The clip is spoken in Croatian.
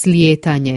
slijetanje.